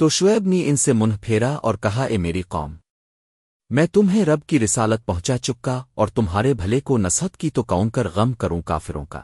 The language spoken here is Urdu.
تو شعیب نے ان سے منہ پھیرا اور کہا، اے میری قوم، میں تمہیں رب کی رسالت پہنچا چکا اور تمہارے بھلے کو نصحت کی تو کون کر غم کروں کافروں کا۔